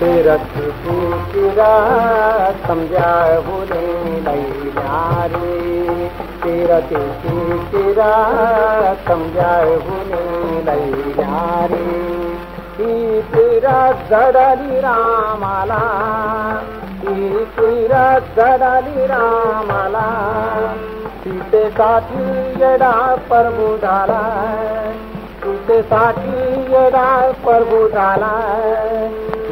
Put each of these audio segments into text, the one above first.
तीरथ पूरा समझा बोले नैयारे तीरथ पूरा समझा बोले नैयारे तेरा जड़ली रामाला तेरा जड़ली रामाला सीतेसाठी प्रभु डाला, सीते साथी येडा प्रभु डाला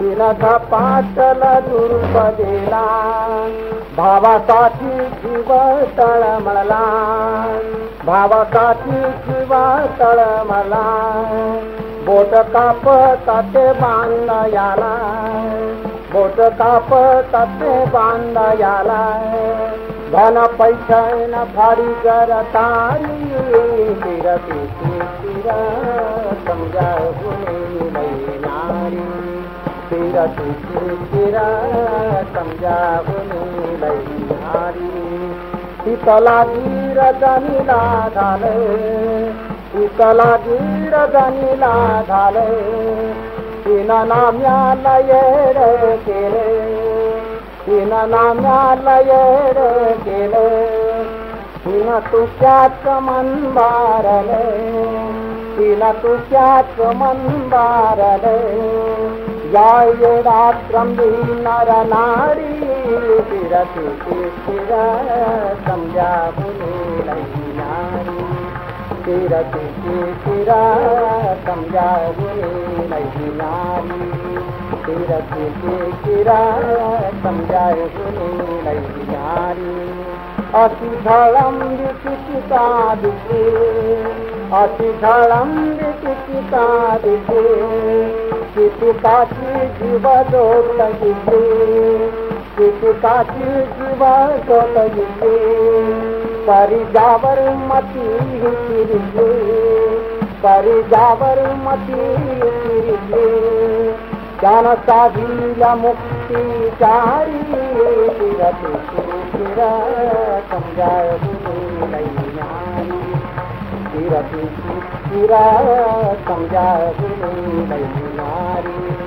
तिन धपाटल दुर्पदेला भावासाठी जीव तळमळला. भावासाठी जीव तळमळला. बोट काप ताते बांध याला बोट काप ताते बांध याला धन पैशान फाडी कर तारी फिरती. चतुरा सम्झाउनेलाई हारी शीतला गिर जनिला ढाले शीतला गिर जनिला ढाले किन नाम्यालय रे केले किन नाम्यालय रे केले मन बारले किन तुक्यात मन बारले रंभी नर नारी नारी फिरती फिर समजा बुने नारी फिर समजा बुने नारी अति झळंबी चिता दिसे अति झळंबी चिता दिसे किती जीव जोत दिसे किती जीव जोत दिसे परिजावर मती फिरले परिजावर मती फिरले ज्ञान साधीला मुक्ती चारी फिरत फिर समजाय नारी समजाय नारी